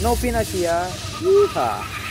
Novinasia. Yeehaw.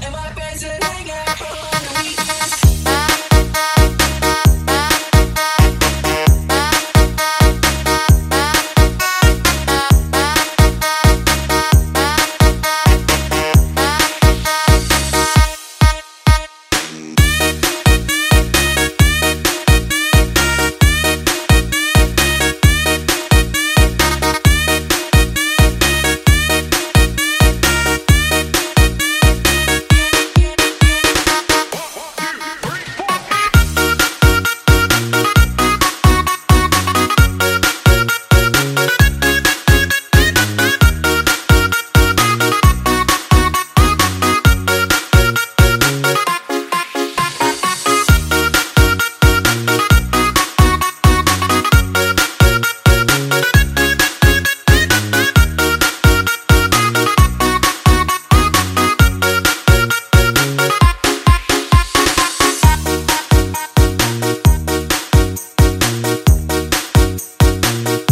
MR Pencil you